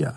Yeah.